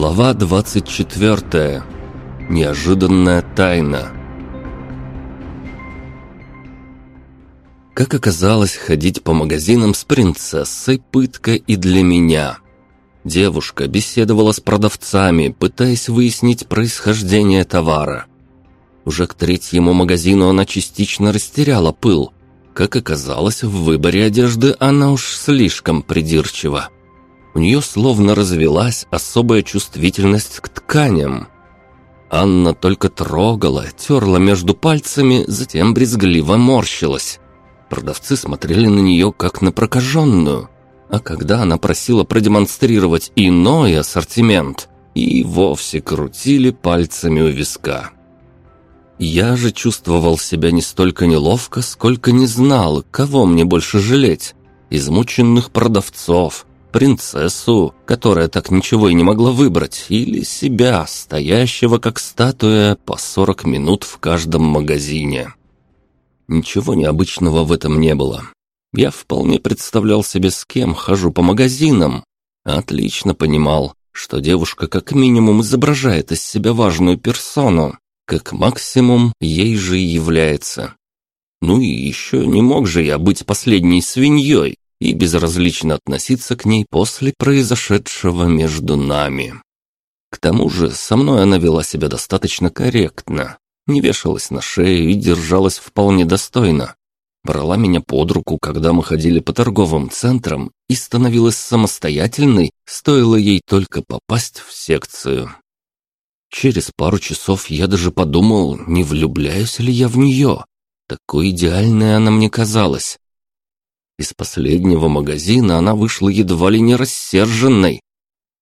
Глава 24. Неожиданная тайна. Как оказалось, ходить по магазинам с принцессой – пытка и для меня. Девушка беседовала с продавцами, пытаясь выяснить происхождение товара. Уже к третьему магазину она частично растеряла пыл. Как оказалось, в выборе одежды она уж слишком придирчива. У нее словно развелась особая чувствительность к тканям. Анна только трогала, терла между пальцами, затем брезгливо морщилась. Продавцы смотрели на нее как на прокаженную, а когда она просила продемонстрировать иной ассортимент, и вовсе крутили пальцами у виска. Я же чувствовал себя не столько неловко, сколько не знал, кого мне больше жалеть. Измученных продавцов, принцессу, которая так ничего и не могла выбрать, или себя, стоящего как статуя по 40 минут в каждом магазине. Ничего необычного в этом не было. Я вполне представлял себе, с кем хожу по магазинам. Отлично понимал, что девушка как минимум изображает из себя важную персону, как максимум ей же и является. Ну и еще не мог же я быть последней свиньей, и безразлично относиться к ней после произошедшего между нами. К тому же со мной она вела себя достаточно корректно, не вешалась на шею и держалась вполне достойно. Брала меня под руку, когда мы ходили по торговым центрам, и становилась самостоятельной, стоило ей только попасть в секцию. Через пару часов я даже подумал, не влюбляюсь ли я в нее. Такой идеальной она мне казалась. Из последнего магазина она вышла едва ли не рассерженной.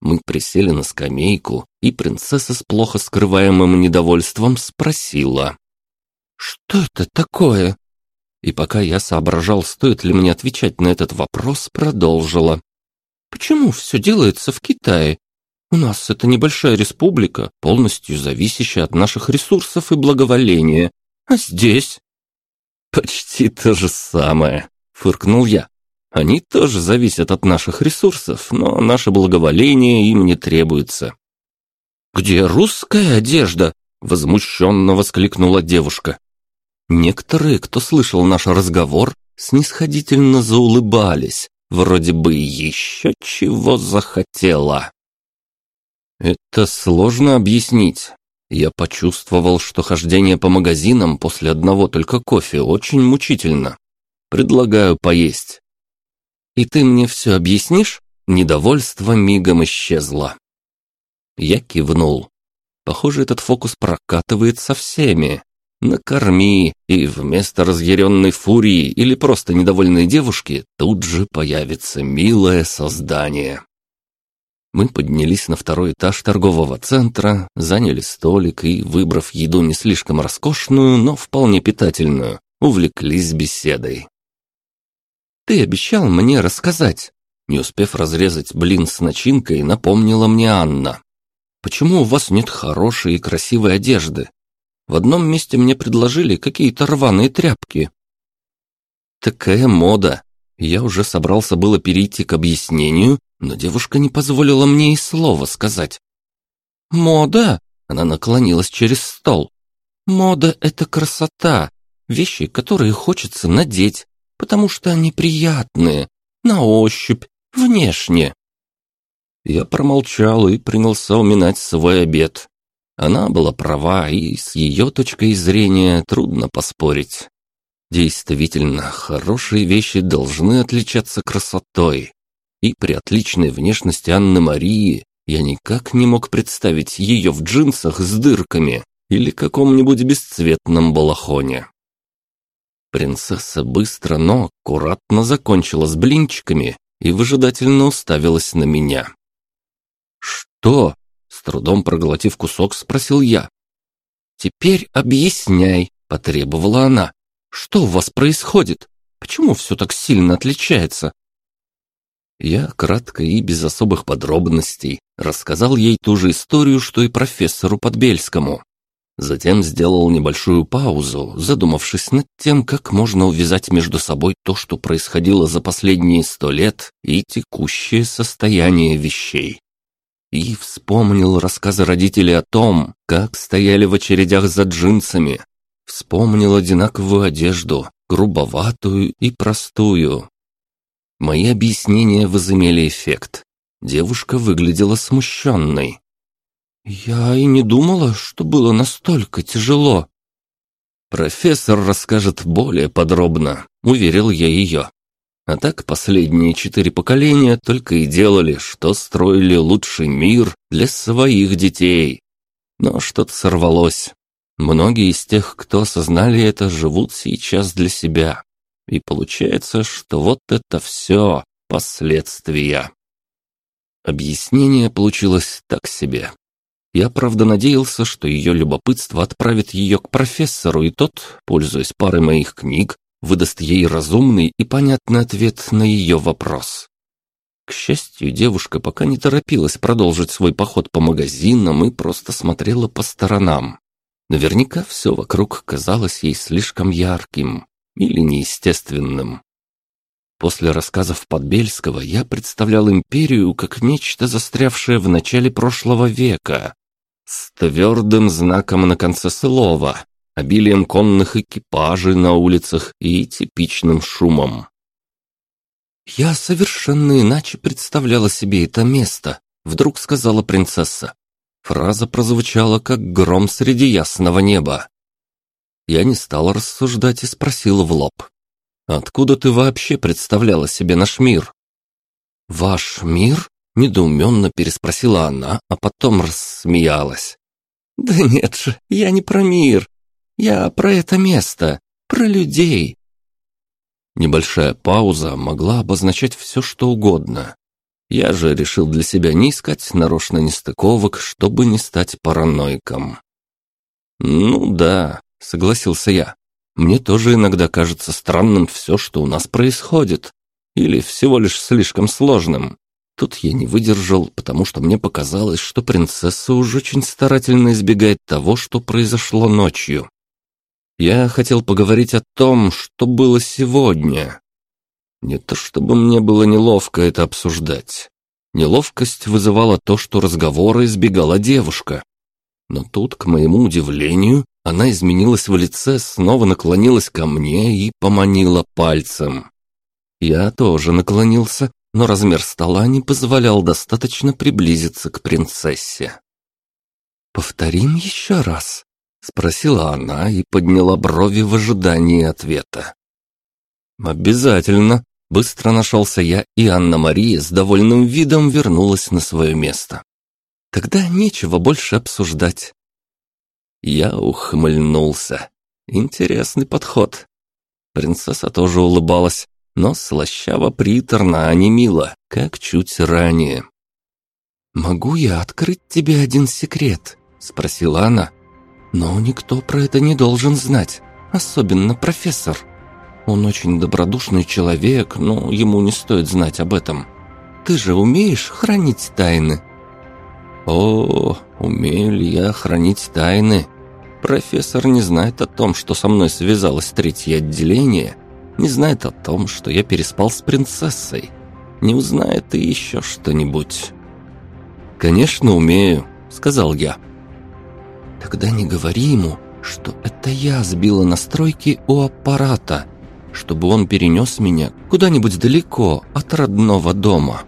Мы присели на скамейку, и принцесса с плохо скрываемым недовольством спросила. «Что это такое?» И пока я соображал, стоит ли мне отвечать на этот вопрос, продолжила. «Почему все делается в Китае? У нас это небольшая республика, полностью зависящая от наших ресурсов и благоволения. А здесь?» «Почти то же самое», фыркнул я. Они тоже зависят от наших ресурсов, но наше благоволение им не требуется. «Где русская одежда?» – возмущенно воскликнула девушка. Некоторые, кто слышал наш разговор, снисходительно заулыбались, вроде бы еще чего захотела. Это сложно объяснить. Я почувствовал, что хождение по магазинам после одного только кофе очень мучительно. Предлагаю поесть». «И ты мне все объяснишь?» Недовольство мигом исчезло. Я кивнул. Похоже, этот фокус прокатывает со всеми. Накорми, и вместо разъяренной фурии или просто недовольной девушки тут же появится милое создание. Мы поднялись на второй этаж торгового центра, заняли столик и, выбрав еду не слишком роскошную, но вполне питательную, увлеклись беседой. Ты обещал мне рассказать». Не успев разрезать блин с начинкой, напомнила мне Анна. «Почему у вас нет хорошей и красивой одежды? В одном месте мне предложили какие-то рваные тряпки». «Такая мода!» Я уже собрался было перейти к объяснению, но девушка не позволила мне и слова сказать. «Мода?» Она наклонилась через стол. «Мода — это красота, вещи, которые хочется надеть, потому что они приятные, на ощупь, внешне». Я промолчал и принялся уминать свой обед. Она была права, и с ее точкой зрения трудно поспорить. Действительно, хорошие вещи должны отличаться красотой. И при отличной внешности Анны Марии я никак не мог представить ее в джинсах с дырками или каком-нибудь бесцветном балахоне. Принцесса быстро, но аккуратно закончила с блинчиками и выжидательно уставилась на меня. «Что?» — с трудом проглотив кусок, спросил я. «Теперь объясняй», — потребовала она. «Что у вас происходит? Почему все так сильно отличается?» Я кратко и без особых подробностей рассказал ей ту же историю, что и профессору Подбельскому. Затем сделал небольшую паузу, задумавшись над тем, как можно увязать между собой то, что происходило за последние сто лет, и текущее состояние вещей. и вспомнил рассказы родителей о том, как стояли в очередях за джинсами. Вспомнил одинаковую одежду, грубоватую и простую. Мои объяснения возымели эффект. Девушка выглядела смущенной. «Я и не думала, что было настолько тяжело». «Профессор расскажет более подробно», — уверил я ее. А так последние четыре поколения только и делали, что строили лучший мир для своих детей. Но что-то сорвалось. Многие из тех, кто осознали это, живут сейчас для себя. И получается, что вот это все последствия. Объяснение получилось так себе. Я, правда, надеялся, что ее любопытство отправит ее к профессору, и тот, пользуясь парой моих книг, выдаст ей разумный и понятный ответ на ее вопрос. К счастью, девушка пока не торопилась продолжить свой поход по магазинам и просто смотрела по сторонам. Наверняка все вокруг казалось ей слишком ярким или неестественным. После рассказов Подбельского я представлял империю как нечто застрявшее в начале прошлого века, с твердым знаком на конце слова, обилием конных экипажей на улицах и типичным шумом. «Я совершенно иначе представляла себе это место», — вдруг сказала принцесса. Фраза прозвучала, как гром среди ясного неба. Я не стал рассуждать и спросил в лоб. «Откуда ты вообще представляла себе наш мир?» «Ваш мир?» — недоуменно переспросила она, а потом рассмеялась. «Да нет же, я не про мир. Я про это место, про людей». Небольшая пауза могла обозначать все, что угодно. Я же решил для себя не искать нарочно нестыковок, чтобы не стать параноиком. «Ну да», — согласился я. «Мне тоже иногда кажется странным все, что у нас происходит. Или всего лишь слишком сложным. Тут я не выдержал, потому что мне показалось, что принцесса уже очень старательно избегает того, что произошло ночью. Я хотел поговорить о том, что было сегодня. Не то чтобы мне было неловко это обсуждать. Неловкость вызывала то, что разговора избегала девушка. Но тут, к моему удивлению, она изменилась в лице, снова наклонилась ко мне и поманила пальцем. Я тоже наклонился, но размер стола не позволял достаточно приблизиться к принцессе. «Повторим еще раз», Спросила она и подняла брови в ожидании ответа. «Обязательно!» Быстро нашелся я, и Анна-Мария с довольным видом вернулась на свое место. «Тогда нечего больше обсуждать». Я ухмыльнулся. Интересный подход. Принцесса тоже улыбалась, но слащаво-приторно, а не мило, как чуть ранее. «Могу я открыть тебе один секрет?» — спросила она, но никто про это не должен знать, особенно профессор. Он очень добродушный человек, но ему не стоит знать об этом. Ты же умеешь хранить тайны?» «О, умею ли я хранить тайны?» Профессор не знает о том, что со мной связалось третье отделение, не знает о том, что я переспал с принцессой, не узнает и еще что-нибудь. «Конечно, умею», — сказал я. Тогда не говори ему, что это я сбила настройки у аппарата, чтобы он перенес меня куда-нибудь далеко от родного дома».